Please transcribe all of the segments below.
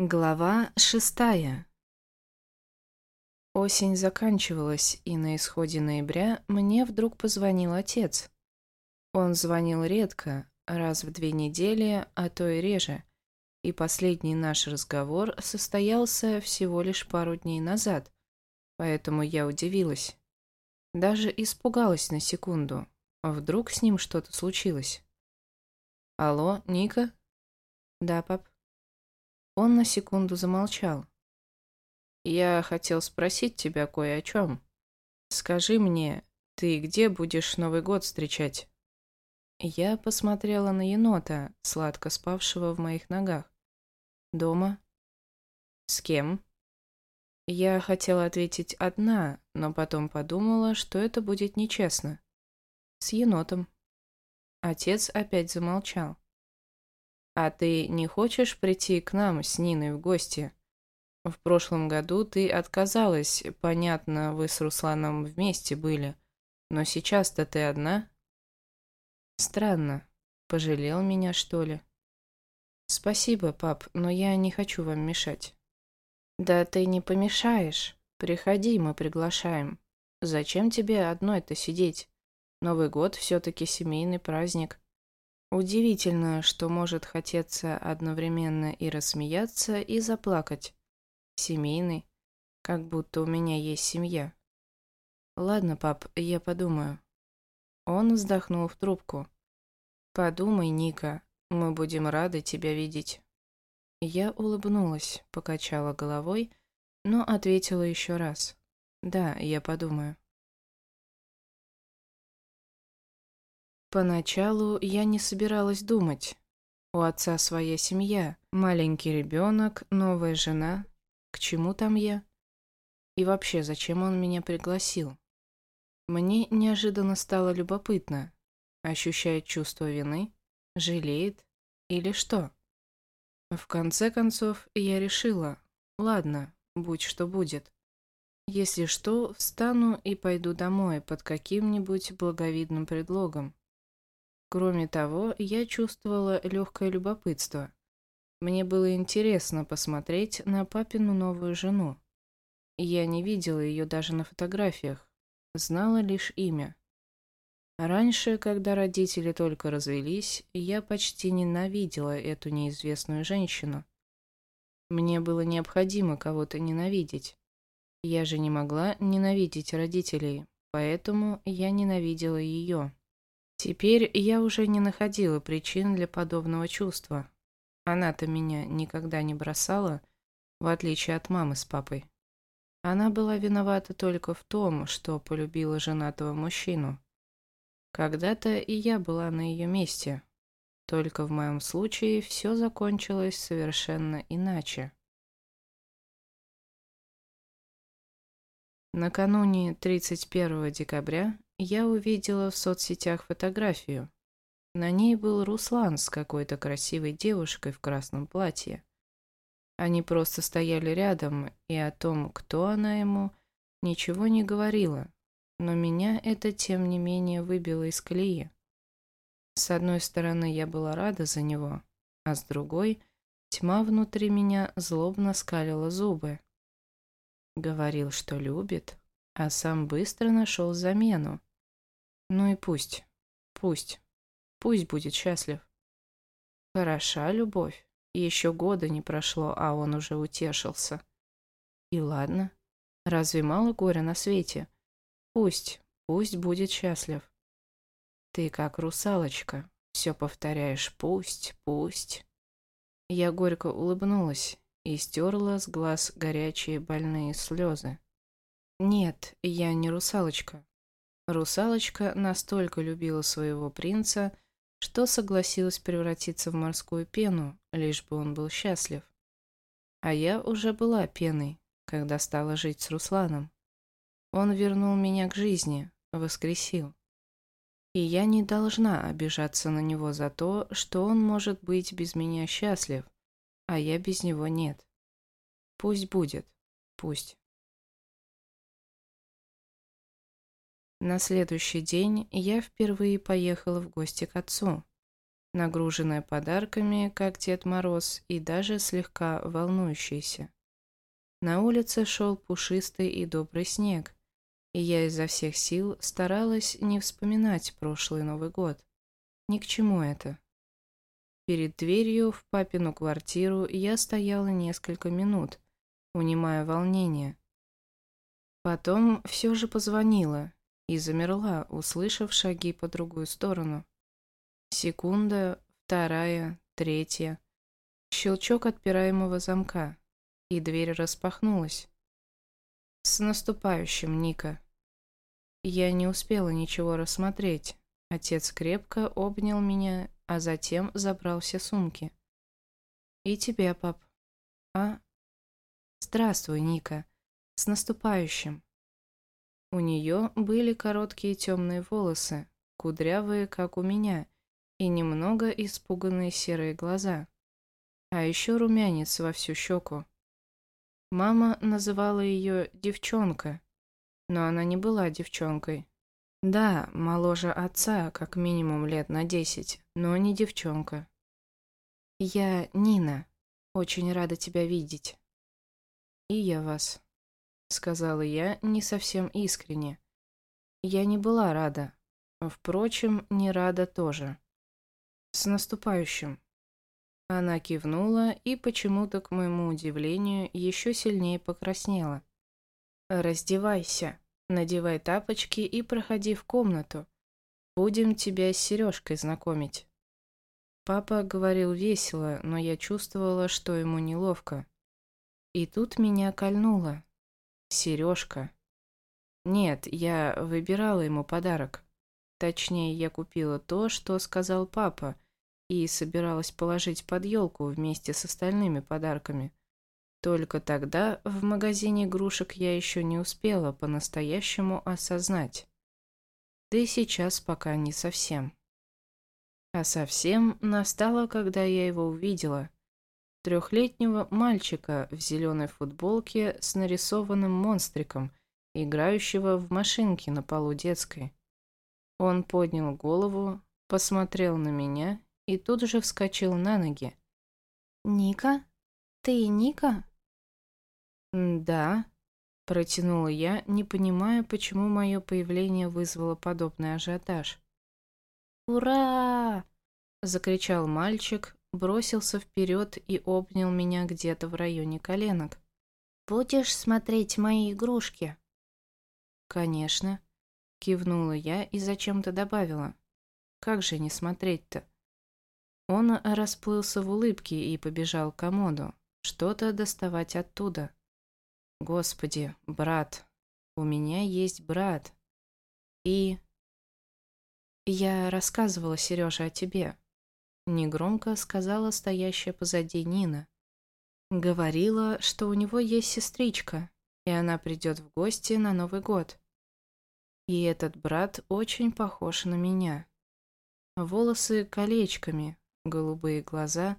Глава шестая Осень заканчивалась, и на исходе ноября мне вдруг позвонил отец. Он звонил редко, раз в две недели, а то и реже, и последний наш разговор состоялся всего лишь пару дней назад, поэтому я удивилась. Даже испугалась на секунду. Вдруг с ним что-то случилось? «Алло, Ника?» «Да, пап». Он на секунду замолчал. «Я хотел спросить тебя кое о чем. Скажи мне, ты где будешь Новый год встречать?» Я посмотрела на енота, сладко спавшего в моих ногах. «Дома?» «С кем?» Я хотела ответить одна, но потом подумала, что это будет нечестно. «С енотом». Отец опять замолчал. А ты не хочешь прийти к нам с Ниной в гости? В прошлом году ты отказалась, понятно, вы с Русланом вместе были, но сейчас-то ты одна? Странно. Пожалел меня, что ли? Спасибо, пап, но я не хочу вам мешать. Да ты не помешаешь. Приходи, мы приглашаем. Зачем тебе одной-то сидеть? Новый год все-таки семейный праздник. Удивительно, что может хотеться одновременно и рассмеяться, и заплакать. Семейный, как будто у меня есть семья. Ладно, пап, я подумаю. Он вздохнул в трубку. Подумай, Ника, мы будем рады тебя видеть. Я улыбнулась, покачала головой, но ответила еще раз. Да, я подумаю. Поначалу я не собиралась думать. У отца своя семья, маленький ребенок, новая жена. К чему там я? И вообще, зачем он меня пригласил? Мне неожиданно стало любопытно. Ощущает чувство вины? Жалеет? Или что? В конце концов, я решила. Ладно, будь что будет. Если что, встану и пойду домой под каким-нибудь благовидным предлогом. Кроме того, я чувствовала легкое любопытство. Мне было интересно посмотреть на папину новую жену. Я не видела ее даже на фотографиях, знала лишь имя. Раньше, когда родители только развелись, я почти ненавидела эту неизвестную женщину. Мне было необходимо кого-то ненавидеть. Я же не могла ненавидеть родителей, поэтому я ненавидела ее. Теперь я уже не находила причин для подобного чувства. Она-то меня никогда не бросала, в отличие от мамы с папой. Она была виновата только в том, что полюбила женатого мужчину. Когда-то и я была на ее месте, только в моем случае все закончилось совершенно иначе. Накануне 31 декабря я увидела в соцсетях фотографию. На ней был Руслан с какой-то красивой девушкой в красном платье. Они просто стояли рядом, и о том, кто она ему, ничего не говорила, но меня это, тем не менее, выбило из колеи. С одной стороны, я была рада за него, а с другой, тьма внутри меня злобно скалила зубы. Говорил, что любит, а сам быстро нашел замену. Ну и пусть, пусть, пусть будет счастлив. Хороша любовь. Еще года не прошло, а он уже утешился. И ладно, разве мало горя на свете? Пусть, пусть будет счастлив. Ты как русалочка, все повторяешь «пусть, пусть». Я горько улыбнулась и стерла с глаз горячие больные слезы. Нет, я не русалочка. Русалочка настолько любила своего принца, что согласилась превратиться в морскую пену, лишь бы он был счастлив. А я уже была пеной, когда стала жить с Русланом. Он вернул меня к жизни, воскресил. И я не должна обижаться на него за то, что он может быть без меня счастлив, а я без него нет. Пусть будет, пусть. На следующий день я впервые поехала в гости к отцу. нагруженная подарками, как Дед Мороз, и даже слегка волнующаяся. На улице шел пушистый и добрый снег, и я изо всех сил старалась не вспоминать прошлый Новый год. Ни к чему это. Перед дверью в папину квартиру я стояла несколько минут, унимая волнение. Потом все же позвонила и замерла, услышав шаги по другую сторону. Секунда, вторая, третья. Щелчок отпираемого замка, и дверь распахнулась. «С наступающим, Ника!» Я не успела ничего рассмотреть. Отец крепко обнял меня, а затем забрал все сумки. «И тебя, пап». «А?» «Здравствуй, Ника. С наступающим!» У нее были короткие темные волосы, кудрявые, как у меня, и немного испуганные серые глаза. А еще румянец во всю щеку. Мама называла ее «девчонка», но она не была девчонкой. Да, моложе отца, как минимум лет на десять, но не девчонка. «Я Нина. Очень рада тебя видеть». «И я вас», — сказала я не совсем искренне. Я не была рада. Впрочем, не рада тоже. «С наступающим!» Она кивнула и почему-то, к моему удивлению, еще сильнее покраснела. «Раздевайся, надевай тапочки и проходи в комнату. Будем тебя с Сережкой знакомить». Папа говорил весело, но я чувствовала, что ему неловко. И тут меня кольнуло. Сережка. Нет, я выбирала ему подарок. Точнее, я купила то, что сказал папа, и собиралась положить под елку вместе с остальными подарками. Только тогда в магазине игрушек я еще не успела по-настоящему осознать. Да и сейчас пока не совсем. А совсем настало, когда я его увидела – трехлетнего мальчика в зеленой футболке с нарисованным монстриком, играющего в машинке на полу детской. Он поднял голову, посмотрел на меня и тут же вскочил на ноги. «Ника? Ты Ника?» «Да», — протянула я, не понимая, почему мое появление вызвало подобный ажиотаж. «Ура!» — закричал мальчик, бросился вперед и обнял меня где-то в районе коленок. «Будешь смотреть мои игрушки?» «Конечно», — кивнула я и зачем-то добавила. «Как же не смотреть-то?» Он расплылся в улыбке и побежал к комоду, что-то доставать оттуда. «Господи, брат, у меня есть брат. И...» «Я рассказывала Сереже о тебе», Негромко сказала стоящая позади Нина. Говорила, что у него есть сестричка, и она придет в гости на Новый год. И этот брат очень похож на меня. Волосы колечками, голубые глаза,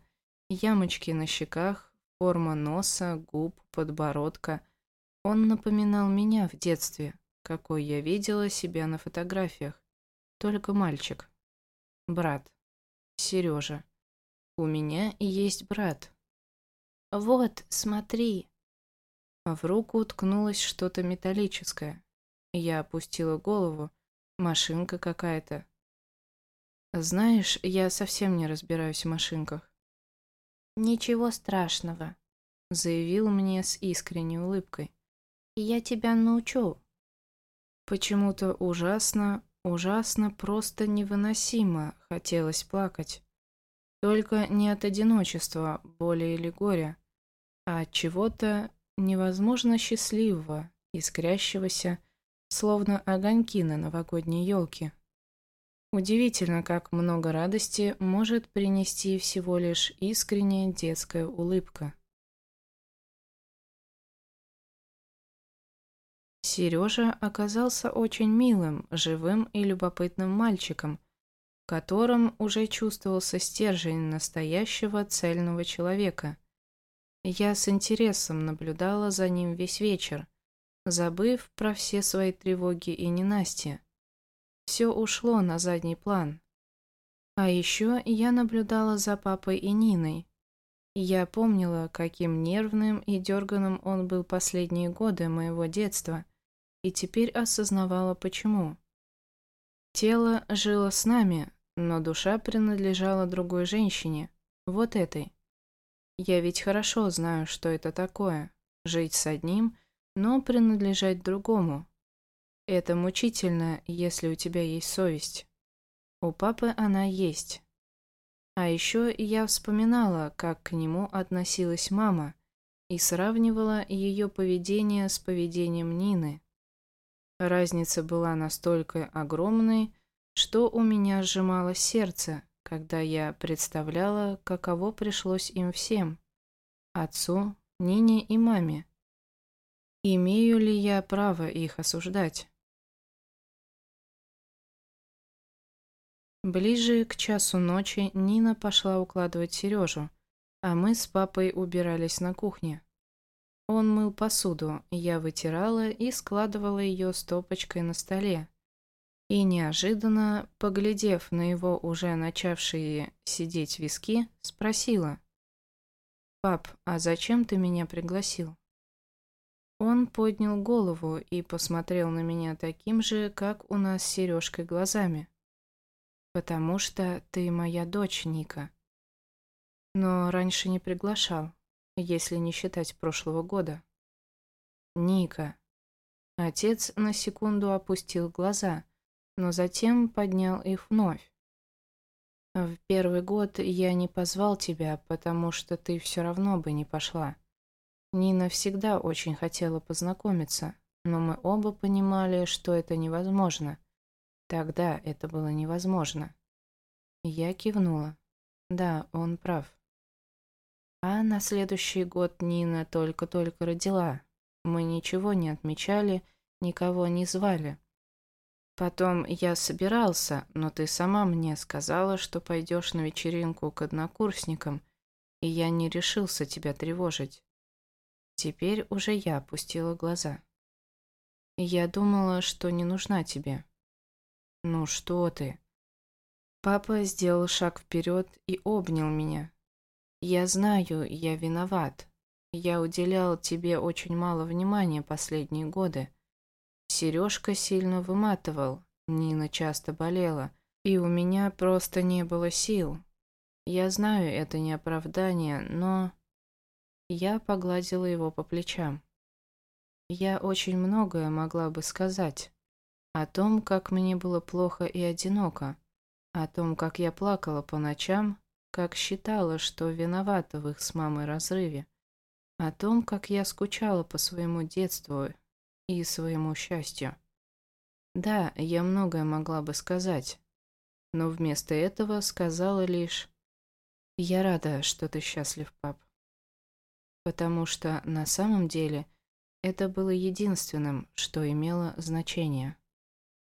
ямочки на щеках, форма носа, губ, подбородка. Он напоминал меня в детстве, какой я видела себя на фотографиях. Только мальчик. Брат. Сережа. У меня есть брат. Вот, смотри. В руку уткнулось что-то металлическое. Я опустила голову. Машинка какая-то. Знаешь, я совсем не разбираюсь в машинках. Ничего страшного, заявил мне с искренней улыбкой. Я тебя научу. Почему-то ужасно, Ужасно, просто невыносимо хотелось плакать. Только не от одиночества, боли или горя, а от чего-то невозможно счастливого, искрящегося, словно огоньки на новогодней елке. Удивительно, как много радости может принести всего лишь искренняя детская улыбка. Сережа оказался очень милым, живым и любопытным мальчиком, в котором уже чувствовался стержень настоящего цельного человека. Я с интересом наблюдала за ним весь вечер, забыв про все свои тревоги и ненастья. Все ушло на задний план. А еще я наблюдала за папой и Ниной. Я помнила, каким нервным и дерганым он был последние годы моего детства, и теперь осознавала, почему. Тело жило с нами, но душа принадлежала другой женщине, вот этой. Я ведь хорошо знаю, что это такое – жить с одним, но принадлежать другому. Это мучительно, если у тебя есть совесть. У папы она есть. А еще я вспоминала, как к нему относилась мама, и сравнивала ее поведение с поведением Нины. Разница была настолько огромной, что у меня сжимало сердце, когда я представляла, каково пришлось им всем – отцу, Нине и маме. Имею ли я право их осуждать? Ближе к часу ночи Нина пошла укладывать Сережу, а мы с папой убирались на кухне. Он мыл посуду, я вытирала и складывала ее стопочкой на столе. И неожиданно, поглядев на его уже начавшие сидеть виски, спросила. «Пап, а зачем ты меня пригласил?» Он поднял голову и посмотрел на меня таким же, как у нас с Сережкой глазами. «Потому что ты моя дочь, Ника». Но раньше не приглашал, если не считать прошлого года. «Ника». Отец на секунду опустил глаза, но затем поднял их вновь. В первый год я не позвал тебя, потому что ты все равно бы не пошла. Нина всегда очень хотела познакомиться, но мы оба понимали, что это невозможно. Тогда это было невозможно. Я кивнула. Да, он прав. А на следующий год Нина только-только родила. Мы ничего не отмечали, никого не звали. Потом я собирался, но ты сама мне сказала, что пойдешь на вечеринку к однокурсникам, и я не решился тебя тревожить. Теперь уже я опустила глаза. Я думала, что не нужна тебе. Ну что ты? Папа сделал шаг вперед и обнял меня. Я знаю, я виноват. Я уделял тебе очень мало внимания последние годы. Сережка сильно выматывал, Нина часто болела, и у меня просто не было сил. Я знаю, это не оправдание, но... Я погладила его по плечам. Я очень многое могла бы сказать. О том, как мне было плохо и одиноко. О том, как я плакала по ночам, как считала, что виновата в их с мамой разрыве. О том, как я скучала по своему детству и своему счастью. Да, я многое могла бы сказать, но вместо этого сказала лишь «Я рада, что ты счастлив, пап». Потому что на самом деле это было единственным, что имело значение.